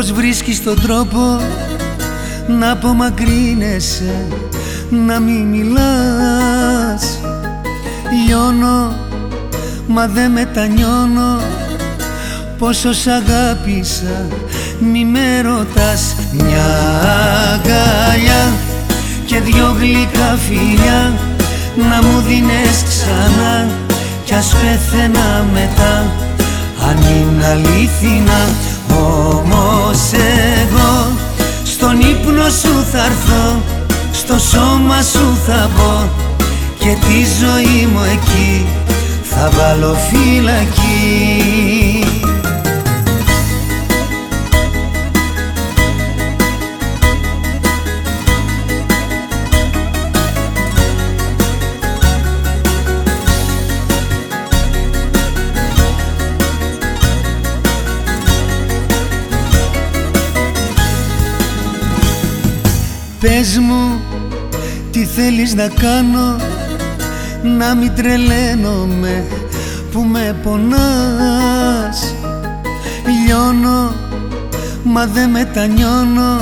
Πως βρίσκεις τον τρόπο να απομακρύνεσαι να μην μιλάς. Λιώνω μα δεν μετανιώνω. Πόσο σ' αγάπησα μη με ρωτάς. Μια αγκαλιά και δυο γλυκά φιλιά. Να μου δίνες ξανά κι ας πέθαινα μετά. Αν είναι αλήθινα όμως θα έρθω Στο σώμα σου θα μπω Και τη ζωή μου εκεί θα βάλω φυλακή Πες μου τι θέλεις να κάνω Να μην τρελαίνομαι που με πονάς. Λιώνω μα δεν μετανιώνω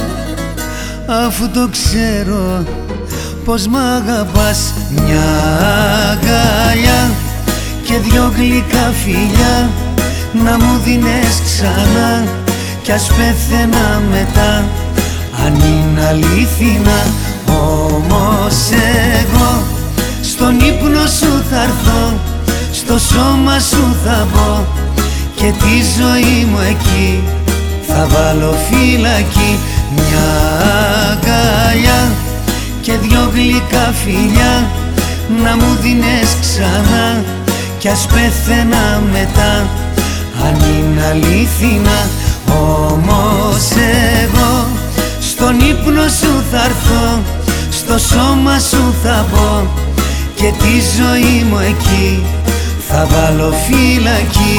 Αφού το ξέρω πως μ' αγαπάς. Μια αγκαλιά και δυο γλυκά φιλιά Να μου δίνες ξανά κι ας πέθαινα μετά αν είναι αλήθινα όμως εγώ Στον ύπνο σου θα έρθω Στο σώμα σου θα μπω Και τη ζωή μου εκεί Θα βάλω φυλακή Μια αγκαλιά Και δυο γλυκά φιλιά Να μου δίνες ξανά Κι ας πέθαινα μετά. Αν είναι αλήθινα Όμως εγώ στον ύπνο σου θα έρθω, στο σώμα σου θα μπω Και τη ζωή μου εκεί θα βάλω φυλακή.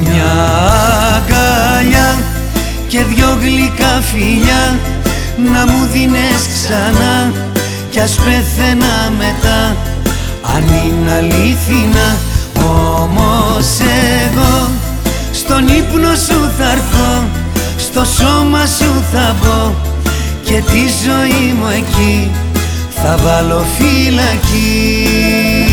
Μια αγκαλιά και δυο γλυκά φιλιά Να μου δίνες ξανά κι ας πέθαινα μετά. Αν είναι αλήθινα όμως εγώ Στον ύπνο σου θα έρθω στο σώμα σου θα μπω και τη ζωή μου εκεί θα βάλω φυλακή